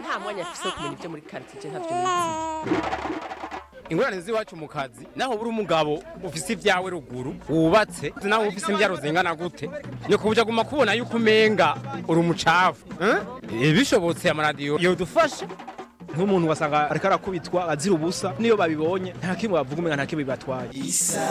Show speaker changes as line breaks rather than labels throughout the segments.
nta mwanya afise wo kumenya ibyo muri karitsiye ntavyo
ingorane z'iwacu mu kazi naho buri umugabo ufise ibyawe ruguru wubatse naho ufise imbyaro zingana gute ni kubuja guma kubona yuko umenga uri umucafu eh? bishobotse amaradiyo yodufasha
nk'umuntu wasanga ariko arakubitwa azira ubusa niyo babibonye nta kimwe bavuga umenga nta kimwe bibatwaye
isanganiro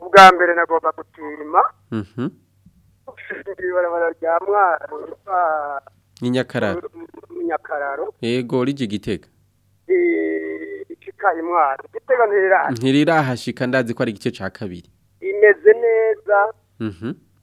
ubwa mbere nagomba gutima
mhm.
ibarabara rya mwaro
ni
nyakararo nyakararo
yego rije
igitega ikikaye mwaro igitega ntiriraha
ntiriraha shika ndazi ko ari igice ca kabiri
imeze neza
mhm.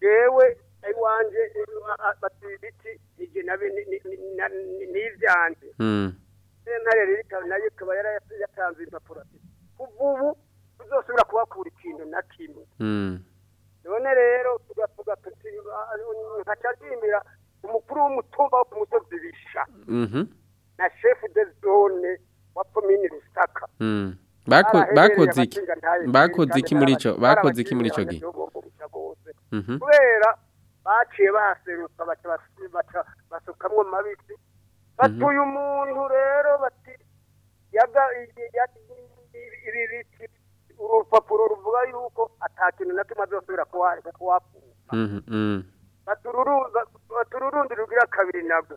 yewe iwanje batibiti ije nabe nivyanje
Mm
Sentare riri nayo ikaba yaratanze impapuro kuvubu tuzasubira kubakura ikintu na kimwe none rero tugavuga tuti nkaca umukuru w'umutumba wo ku musozi bisha na shefu de zone wa komini rusaka
bakoze iki bakoze iki muri icyo bakoze iki muri cyo gihe
kubera baciye baserutsa basukamwo amabisi batuye umuntu rero bati yaga ibi urupapuro ruvuga yuko atakintu na kimwe azosubira kuwareka wapfuye batururundi rugira kabiri nabwo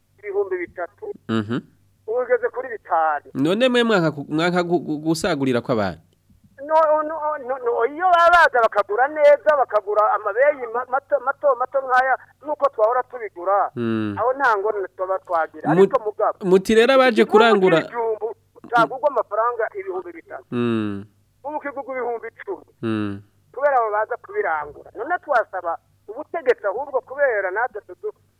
ibihumbi bitatu
mhm.
ugeze kuri bitanu
none mwe mwaka gusagurira kw'abantu
iyo babaza bakagura neza bakagura amabeyi mato mato mato nk'aya nk'uko twahora tubigura
hmm.
aho nta ngorane tuba twagira ariko mugabo
muti rero abaje kurangura
utagurwa amafaranga ibihumbi bitatu
hmm.
ubu ukigurwa ibihumbi icumi
hmm.
kubera abo baza kubirangura none twasaba ubutegetsi ahubwo kubera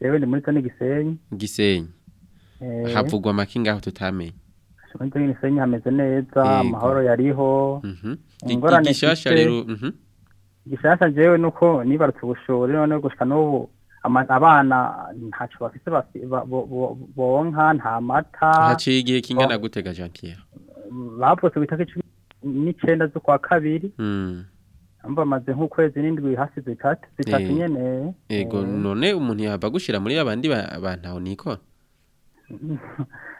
yewe ni muri zone gisenyi gisenyi eh.
havugwa amaki ngaho tutamenye
muri zone gisenyi hameze neza amahoro yariho
mhm.
ingorane gishasha
rero mhm.
gishasha jewe nuko nibarutse ubushore none gushika n'ubu abana ntacyo bafite bonka nta mata
haciye igihe kingana gutega jean pierre
bapfutse ku icumi n'icyenda z'ukwa kabiri
hmm.
bamaze nk'ukwezi n'indwi hasi zitatu zitatu
eh.
nyine
yego eh. none umuntu yaba gushyira muri abandi bantu aho niko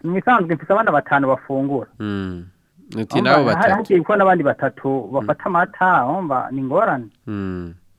mu isanzwe mfite abana batanu bafungura
hmm.
hagiye kuba n'abandi batatu bafata amata ni ingorane
hmm.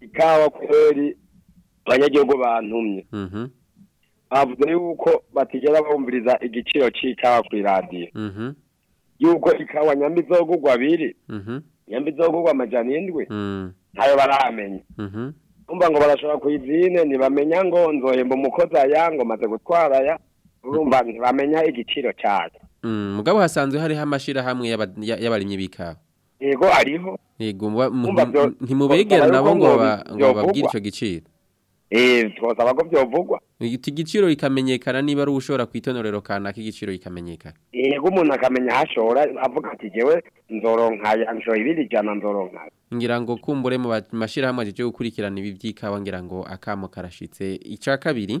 ikawa kweri abanyagihugu bantumye
mhm.
bavuze yuko batigera bumviriza igiciro cy'ikawa ku iradiyo
mhm.
yuko ikawa nyambi izogugwa abiri
mhm.
nyambi izogugwa amajyana indwi
mm.
ntayo baramenye
mhm.
umva ngo barashobora kuyizine ntibamenya ngo nzoye mu aya yango maze gutwara aya urumva ntibamenya igiciro cyayo
mm. mugabo hasanzwe hariho amashyirahamwe y'abarimyi b'ikawa
yego ariho
ntimubegera nabo ngo babwire icyo giciro eee
eh, twasaba ko byovugwa
igiciro kikamenyekana niba ari ushobora ku itonorero kanaka igiciro kikamenyekana
yego eh, umuntu akamenya hashora avuga ati ngewe nzoronkaya nshora ibindi jana nzoronkaya
ngira ngo kumbure mu mashyirahamwe yo gukurikirana ibi by'ikawa ngira ngo akamo karashitse icya kabiri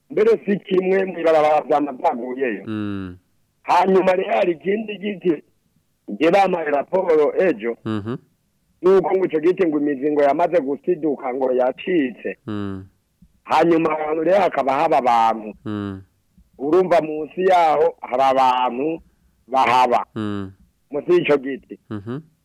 mbere si kimwe mu ibarabara byamutanguyeyo
mm.
hanyuma rero hari ikindi giti njye bamaye raporo ejo
mm-hmm.
nuko ngo icyo giti ngo imizingo yamaze gusiduka ngo yacitse
mm.
hanyuma ahantu rero hakaba haba abantu
mm.
urumva munsi yaho hari abantu bahaba munsi y'icyo giti
mm-hmm.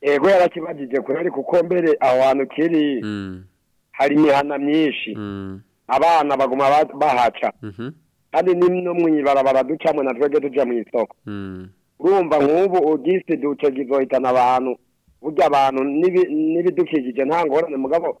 ego yarakibajije kubera kuko mbere aho hantu kiri
mm.
hari imihana myinshi
mm.
abana baguma bahaca
mm-hmm.
kandi no mu ibarabara ducamo na twebwe tujya mu isoko
mm.
urumva nk'ubu ubwisi duce gizohitana abantu burya abantu n'ibidukikije nta ngorane mugabo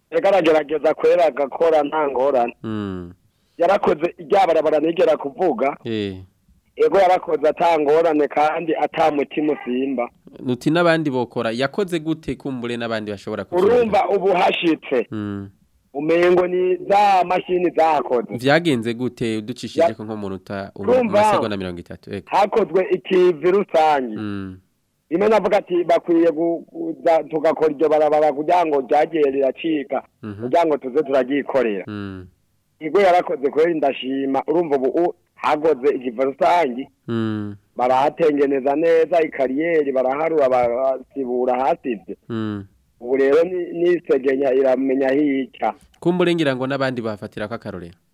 Yagaragerageza kwera agakora ntangorane.
Mhm.
Yarakoze iryabarabara nigera kuvuga.
Eh.
Ego yarakoze atangorane kandi atamutima usimba.
Nuti nabandi bokora yakoze gute kumbure nabandi bashobora kugira.
Urumva ubu hashitse.
Mhm.
umengo ni za mashini zakoze
byagenze gute uducishije ko
nk'umunota
amasegonda mirongo itatu
hakozwe ikivi rusange
mm.
rimwe navuga ati bakwiye tugakora iryo barabara kugira ngo ryagiye riracika
mhm.
kugira ngo tuze turaryikorera
mm.
igo yarakoze kubera ndashima urumva ubu hagoze ikivi rusange
mm.
barahatengeneza neza ikariyeri baraharura barasibura
mm
ubu rero nisegenya iramenya
hirya kumurengera ngo n'abandi bafatira k'akarorero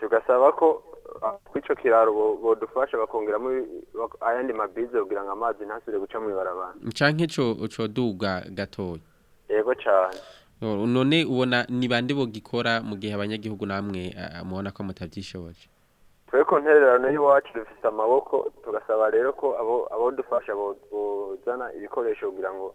tugasaba ko kw'icyo kiraro bodufasha bakongeramo ayandi mabize kugira ngo amazi ntasubire guca mu ibarabara
nshya nk'icyo duga gatoya
yego cyane
none ubona ni bande bo gikora mu gihe abanyagihugu namwe mubona ko mutabyishoboje
twe ko ntererano y'iwacu dufite amaboko tugasaba rero ko abo dufasha bozana ibikoresho kugira ngo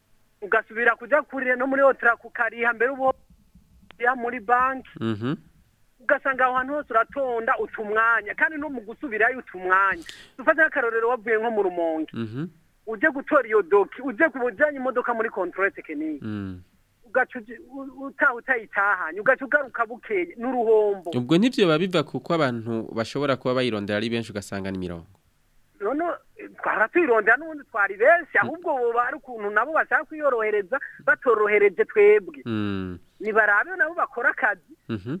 ugasubira kujya kurira no muri otaraku ukariha mbere ubu muri banki
mhm.
ugasanga aho hantu hose uratonda uca umwanya kandi no mu gusubirayo uca umwanya dufate nk'akarorero wavuye nko mu rumonge
mhm.
ujye gutora iyo doki ujye ku bujyanye imodoka muri kontorore tekinike
mm.
ugaca utaha utayitahanye ugaca ugaruka bukeye n'uruhombo
ubwo nibyo biba biva kuko abantu bashobora kuba bayirondera ari benshi ugasanga ni mirongo
twara tuyirondera n'ubundi twari benshi ahubwo buba ari ukuntu nabo bashaka kuyorohereza batorohereje twebwe
mm.
nibarabe nabo bakora akazi
mhm.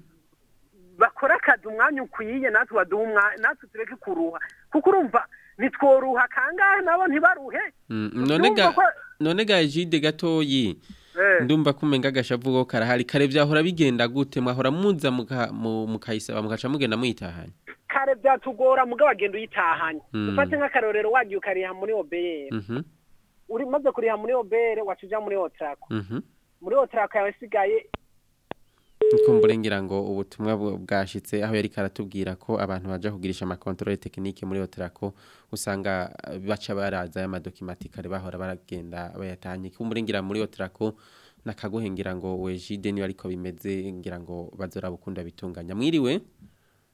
bakora akazi umwanya ukwiye natwe natwe tureke kuruha kuko urumva ntitworuha kangahe nabo ntibaruhe
mm, none ga jide gatoyi
eh.
ndumva kumenga agashavugo karahari kare byahora bigenda gute mwahora muza mukayisaba mugaca mugenda muyitahanye
kare byatugora mugabo agenda uyitahanye
mm.
ufate nk'akarorero wagiye ukariha muri obere
mhm.
uri maze kuriha muri obere waca ujya muri otarako
mhm.
muri otaraka yawe isigaye
nkumbure ngira ngo ubutumwa bwashyitse aho yari karatubwira ko abantu baje kugirisha amakontorore tekinike muri otarako usanga baca baraza y'amadokimati bahora baragenda bayatanye kumbure ngira muri otarako nakaguhe ngira ngo wejide niba ariko bimeze ngira ngo bazora bukunda bitunganya mwiriwe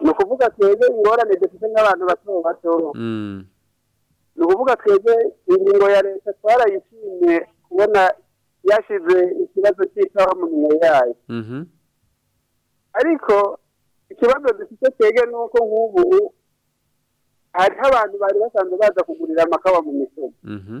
ni ukuvuga twebwe ingorane dufite nk'abantu bato bato
mm.
ni ukuvuga twebwe ingingo ya leta twarayishimye kubona yashyize ikibazo cy'ikawa mu minwe yayo
mhm.
ariko ikibazo dufite twebwe ni uko nk'ubu hariho abantu bari basanzwe baza kugurira amakawa mu misozi
mhm.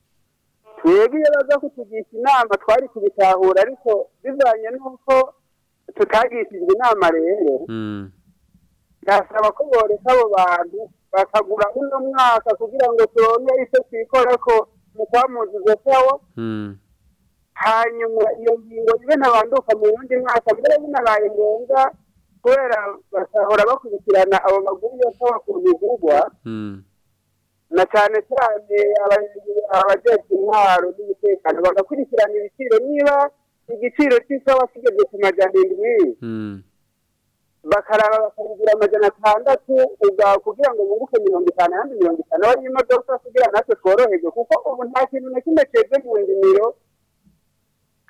twebwe iyo baza kutugisha inama twari kubitahura ariko bivanye n'uko tutagishijwe inama rero ndasaba hmm. ko boreka abo bantu bakagura uno mwaka kugira ngo turonke icyo twikora ko mu kwamuziza sawa
hmm.
hanyuma iyo ngingo ibe ntabanduka mu wundi mwaka mbere binabaye ngombwa kubera bakahora bakurikirana abo maguru yose bakuru
bivugwa
na cyane cyane abajejwe intwaro n'umutekano bagakurikirana ibiciro niba igiciro cy'isawa kigeze ku majana indwi
hmm.
bakaraba bakagura amajana atandatu kugira ngo bunguke mirongo itanu ahandi mirongo itanu aba imodoka kugira natwe tworoherwe kuko ubu nta kintu na kimwe cyeze mu ndimiro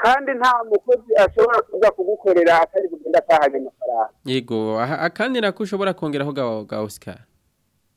kandi nta mukozi ashobora kuza kugukorera atari kugenda atahanye amafaranga
yego akandi nako ushobora kongeraho ga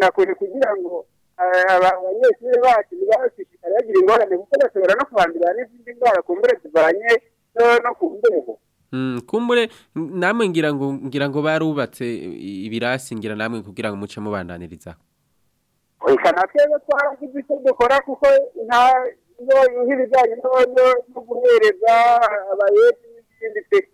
na kure kugira ngo abanyeshuri bacu ntibashishikare bagira ingorane kuko bashobora no kubandurira n'izindi ndwara ku mbere zivanye no ku mbeho
kumbure namwe ngira ngo ngira ngo barubatse ibirasi ngira namwe kugira ngo muce mubandaniriza
reka natwe twaragize icyo dukora kuko nta nk'ibijyanye no guhereza abayeri n'ibindi
pe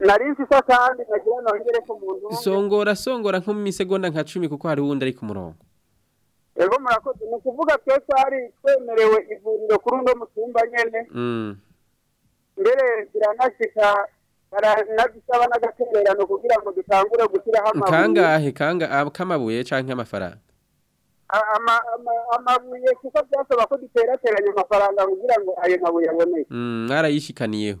narinzi so kandi nagira nongere ko muntu
songora songora nko mu misegonda nka 10 kuko hari wundi ari ku murongo
Ego murakoze ni kuvuga twese hari twemerewe ivuriro kuri uno mutumba nyene
mm
mbere biranashika baranagusaba kugira ngo dutangure gushyiraho amabuye
kangahe kanga ah, kamabuye canke amafaranga
amabuye kuko byasaba ko duterateranya amafaranga kugira ngo ayo mabuye aboneke
mm, mwarayishikaniyeho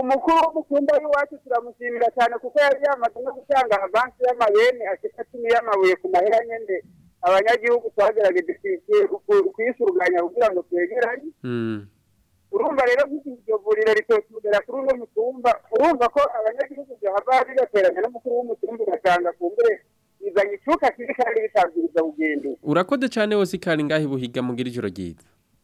umukuru w'umukunda w'iwacu turamushimira cyane kuko yari yamaze no gutanga avance y'amayene ashika 10 y'amabuye ku mahera nyende abanyagihugu twagerageje kuyisuganya kugira ngo twegeranye.
Mm.
urumva rero nk'iryo vuriro ritosubira kuri uno mutumba urumva ko abanyagihugu bahava bigateranya n'umukuru w'umutumba ugasanga kumbure bizanye icuka kiri kandi bisabwiriza ugendo
urakoze cyane wose ikari ngaho ibuhiga mugira ijoro ryiza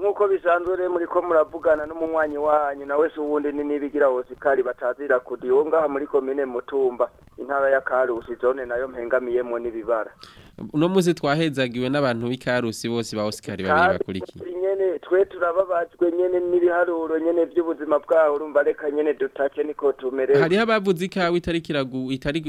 nk'uko bisanzwe rero muri ko muravugana n'umunywanyi wanyu nawe se ubundi ni n'ibigira hosikari batazira kudiwo ngaha muri komine mutumba intara ya karusi zone nayo mpengamiyemo n'ibibara
uno munsi twahezagiwe n'abantu b'i karusi bose ba hosikari babiri bakurikiye
nyene twe turababajwe nyene n'ibiharuro nyene by'ubuzima bwaho urumva reka nyene dutace niko tumerewe
hariho abavuze ikawe itari kiragu
itariko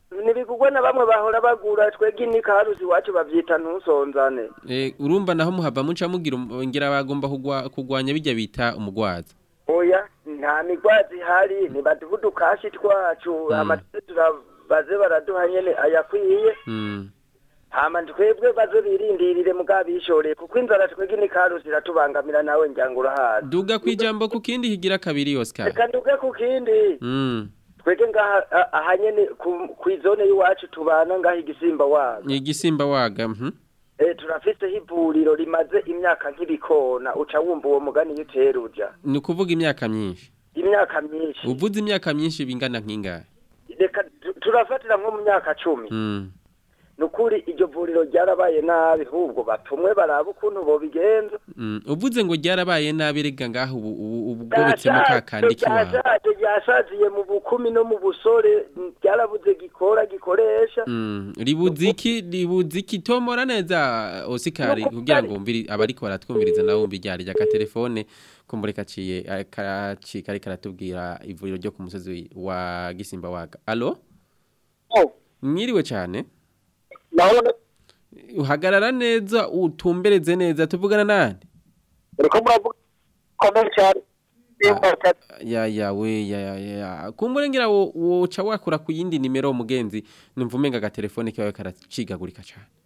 ntibigugwe na bamwe bahora bagura
twebwe inikaruzi iwacu bavyita ntusonzane
eh, urumva naho muhava muca mugira um, ngira bagomba kugwanya bijya bita umugwaza
oya nta migwazi hari ntibaduha udukashi twacu hmm. amatara turabaze baraduha nyene ayakwiye
hmm.
hama twebwe bazobirindirire mugabishoreye kuko inzara twege ni karusi iratubangamira nawe njyango urahazi
duga kwijambo ku kindi higira kabiri Oscar
reka duge ku kindi
mm.
twebwe ngaha ahanyene kwizone yiwacu tubana nga igisimba waga
igisimba waga mhm
Eh turafite hivuriro rimaze imyaka nk'ibikona uca wumva uwo mugani yuteruja
ni kuvuga imyaka myinshi
imyaka myinshi
uvuze imyaka myinshi bingana nk'ingahe
reka turafatira nko mu myaka 10
mm.
ni ukuri vuriro ryarabaye nabi ahubwo batumwe baraba ukuntu bobigenza
mm, uvuze ngo ryarabaye nabi rega ngaho ubwobetsemo ka kandi kiwawe
ryashajiye mu bukumi no mu busore ryarabuze gikora gikoresha
mm, ribuze iki ribuze iki tomora neza osikari kugira ngo abariko baratwumviriza nawe wumva iryari ry'akatelefone kumureka aciye eh, kariko karatubwira ivuriro ryo ku musozi wa gisimba waga alo oh. mwiriwe cyane uhagarara neza utumbereze neza tuvugana
nandi ah,
ya ya we ya ya ya kumburengera wo uca wakura ku yindi nimero mugenzi numvume nga gatelefone kawe karacigagurika cyane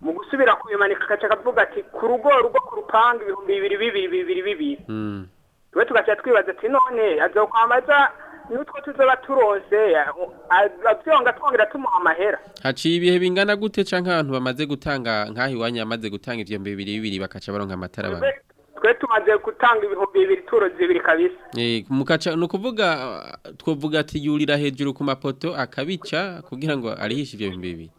mu
gusubira kubimanika agace akavuga ati ku rugo rugo ku rupanga ibihumbi bibiri bibiri bibiri bibiri
hmm.
tube tugaca twibaza ati none azakwamaza nutwo tuzaba turonse abyonga twongera tumuha amahera
haciye ibihe bingana gute cyangwa nk'abantu bamaze gutanga nk'aho iwanyu yamaze gutanga ibyo bibiri bibiri bakaca baronka amatara abantu
twe tumaze gutanga ibihumbi bibiri turo zibiri kabisa
eh, mukaca ni ukuvuga ati yurira hejuru ku mapoto akabica kugira ngo arihishe ibyo bihumbi bibiri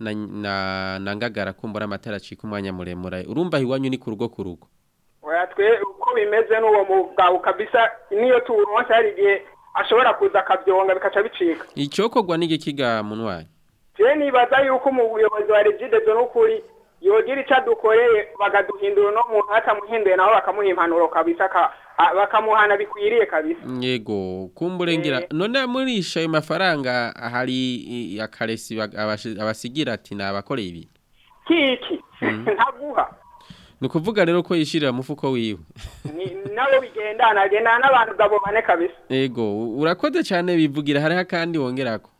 na ngagara kumbura amatara acika umwanya muremura urumba iwanyu ni ku rugo ku rugo
uko bimeze n'uwo mugabo kabisa niyo tuwuronse hari igihe ashobora kuza akabyonga bikaca bicika
icyokorwa n'igikiga munwanyi
je nibaza yuko umuyobozi wa regidezo n'ukuri yogira icyo adukoreye bakaduhindura uno muntu atamuhinduye nawe bakamuha impanuro kabisa bakamuhana bikwiriye kabisa
yego kumburengera eh. none murisha ayo mafaranga hari akaresi abasigira ati ni abakoreye ibi
kiki mm. ntaguha
ni ukuvuga rero ko yishyirira umufuko wiwe
nabo bigendana agendana n'abantu gabo bane
yego urakoze cyane bivugira hariho akandi
wongera ko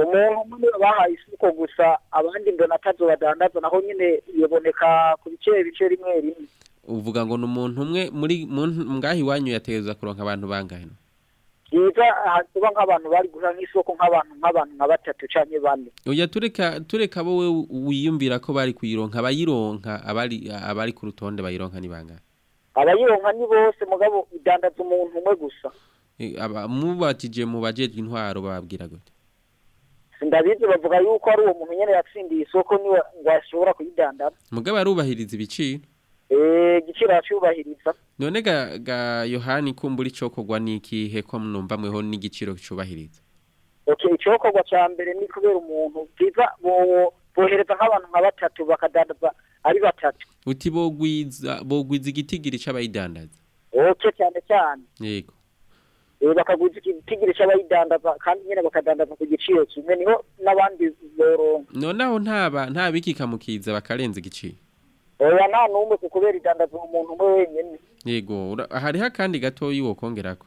umuntu umwe bahaye isuko gusa abandi mbona atazo badandaza naho nyine biboneka ku bice bice rimwe rimwe
uvuga ngo ni umuntu umwe muri ngaho iwanyu yateza kuronka abantu bangahe
reba tuba nk'abantu bari guhura nk'isoko nk'abantu nk'abantu nka batatu cyangwa bane
ujya tureka tureka wowe wiyumvira ko bari kuyironka abayironka abari abari ku rutonde bayironka ni bangahe
abayironka ni bose mugabo idandaza umuntu umwe gusa
e, mubakije mu bajejwe intwaro bababwira gute
ndabizi bavuga yuko ari uwo muntu nyine yatsindiye isoko ngo ashobora kuyidandaza
mugabo arubahiriza ibiciro
Eh, igiciro cyubahiriza
none ga yohani kumbura icyokogwa n'ikihe ko mweho n'igiciro
cyubahiriza icyokorwa cya mbere ni kubera umuntu bwiza bohereza nk'abantu nka batatu bakadandaza ari batatu
uti bogwiza igitigiri cy'abayidandaza
oke cyane cyane
yego
eh, bakaguza igitigiri cy'abayidandaza kandi nyine bakadandaza ku giciro kimwe niho n'abandi boronka
noneho nta bikikamukiza bakarenza igiciro
oya eh, nta n'umwe kubera idandaza umuntu umwe wenyine
yego hariho akandi gatoya wo kongerako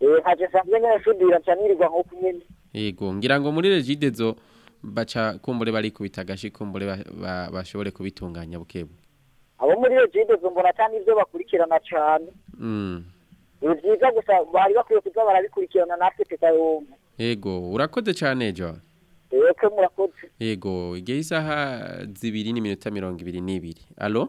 eh haje sanzwe nyine usudira cyane nirirwa nko kunyene
yego ngira ngo muri regidezo baca kumbure bari kubitagashi kumbure bashobore kubitunganya bukebu
abo muri regidezo mbona cyane ibyo bakurikirana cyane
mm
ni gusa bari bakwiye kuza barabikurikirana natwe tukayumva
yego urakoze cyane ejo
Eke murakoze.
Yego, igihe isaha zibiri n'iminota mirongo ibiri n'ibiri.
Allo?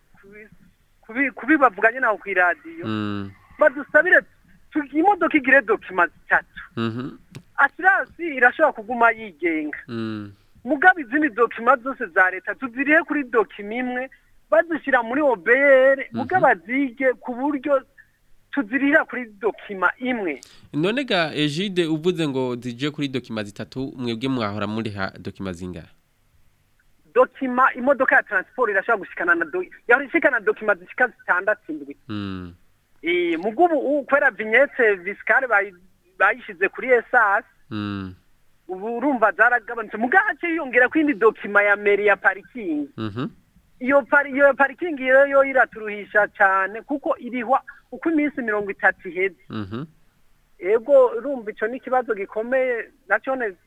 kubibavuganye nawe ku
iradiyo
badusabire imodoka igire dokima zitatu
mhm.
asirasi irashobora kuguma yigenga mugabo izindi dokima zose za leta tuzirihe kuri dokima imwe bazishyira muri obere mhm. ubwo bazige ku buryo tuzirira kuri dokima imwe
none ga ejide uvuze ngo zije kuri dokima zitatu mwebwe mwahora muri ha dokima zingana
dokima imodoka ya transport irashobora gushikana na yari ishikana dokima zishika zitandatu indwi mu hmm. kubera vinyete visikare bayishyize kuri
esasi
hmm. urumva zaragabanutse mu gace yiyongera ku yindi dokima ya meri ya parikingi
mhm.
iyo parikingi rero yo iraturuhisha cyane kuko irihwa uko iminsi mirongo itatu iheze
mhm.
ego rumva icyo ni ikibazo gikomeye nacyo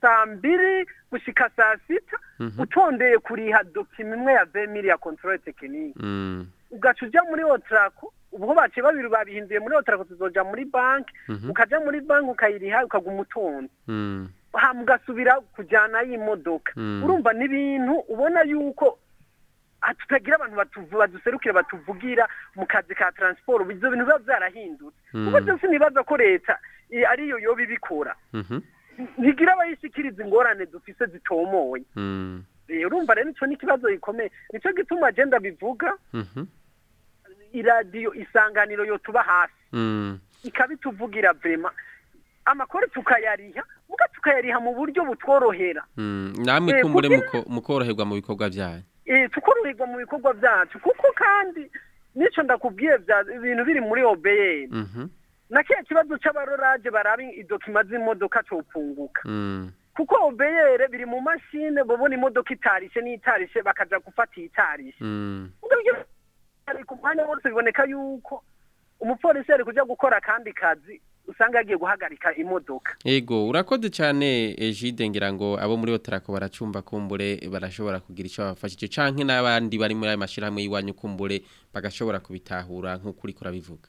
saa mbiri gushyika saa sita
mhm.
utondeye kuriha dokima imwe ya vemiri ya kontorore tekinike
mm.
ugaca ujya muri otarako ubu baciye babiri babihinduye muri otarako tuzoja muri banki
mhm.
ukajya muri banki ukayiriha ukaguma utonda
mm.
mugasubira kujyanayo imodoka
mm.
urumva n'ibintu ubona yuko tutagira abantu baduserukira batuvugira mu kazi ka taransiporo ibyo bintu biba byarahindutse kuko byose nibaza ko leta ariyo yoba ibikora
mhm.
ntigira abayishyikiriza ingorane dufise zitomoye hmm. urumva rero icyo ni ikibazo gikomeye nicyo gituma agenda bivuga
mhm.
iradiyo isanganiro yotuba hasi
hmm.
ikabituvugira vema amakuru tukayariha muga tukayariha mu buryo butworohera
hmm. namwe kumbure
eh,
mu koroherwa mu bikorwa byanyu
eh, tukoroherwa mu bikorwa byacu kuko kandi n'icyo ndakubwiye ibintu biri muri obeyeni
mhm.
na cya kibazo cy'abaroraje baraba idokima z'imodoka copunguka
mm.
kuko obeyere biri mu mashine bobona imodoka itarishe n'itarishe bakajya gufata iyitarishe
mm.
ku mwanya wose biboneka yuko umupolisi ari kujya gukora akandi kazi usanga yagiye guhagarika imodoka
yego urakoze cyane ejide ngira ngo abo muri otarako baracumba kumbure barashobora kugira icyo icyo canke n'abandi bari muri aya mashyirahamwe y'iwanyu kumbure bagashobora kubitahura
nk'uko uriko urabivuga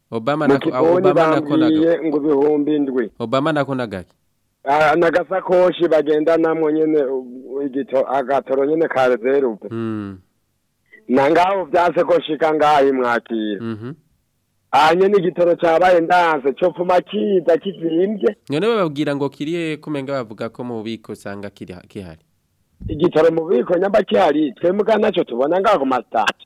obama
nakonaga obama
nakonaga
obama nakonaga
Ah, n'agasakoshi bagendanamwo nyene agatoro nyene ka reserve
hmm.
na ngaho vyase ko shika ngaho mwakira hanye
mhm.
ah, cyabaye cabaye ndanse copfuma kiza kizimvye
none bababwira ngo kiriye kumenga bavuga ko mu bubiko usanga kihari
igitoro mu bubiko nyamba kihari twembwa naco tubona ngaho ku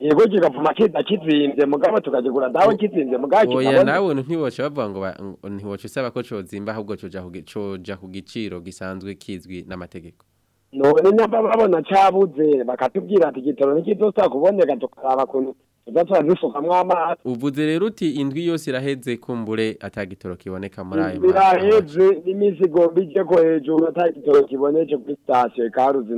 yego kigapfuma kitzinze mugabo tukagigura dawe kitzinze mugabo kikabona oya
nawe ntiwoce bavuga ngo ntiwoce usaba ko cozimba ahubwo coja coja ku gisanzwe kizwi n'amategeko
none namba babona cabuze bakatubwira ati gitoro ntikizosa kuboneka tukaraba kuntu tuzatwa dusukamwo amazi
uvuze rero uti indwi yose iraheze kumbure atagitoro kiboneka muri ayo mazi
biraheze n'imizigo bijye ko hejuru atagitoro kiboneje kuri station karuzi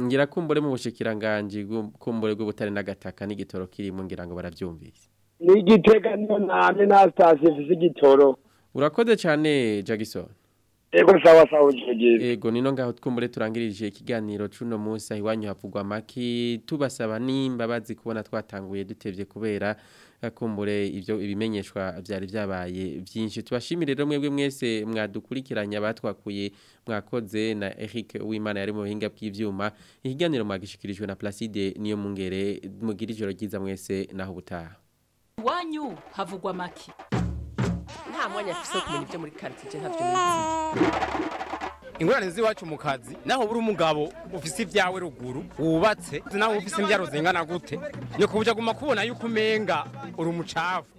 ngira kumbure mu bushikiranganje kumbure bw'ubutare n'agataka n'igitoro kirimo ngira ngo baravyumvise
ni igitega niyo namwe na station ifise igitoro
urakoze cyane Jackson
Ego sawa sawa ujegeze.
Ego nino ngaho twumbure turangirije ikiganiro cuno Musa ahiwanyu havugwa maki tubasaba nimbabazi kubona twatanguye dutevye kubera eh, kumbure ivyo ibimenyeshwa byari byabaye byinshi tubashimire rero mwebwe mwese mwadukurikiranya batwakuye mwakoze na Eric Uwimana yari mu buhinga bw'ivyuma ikiganiro mwagishikirijwe na Placide niyo mungere mugira ijoro mwese na butaha.
Wanyu havugwa maki.
nta mwanya afite kumenya ibyo muri karitsiye ntabyo
ingorane z'iwacu mu kazi naho buri umugabo ufise ibyawe ruguru wubatse naho ufise imbyaro zingana gute ni ku buryo aguma kubona yuko umenga uri umucafu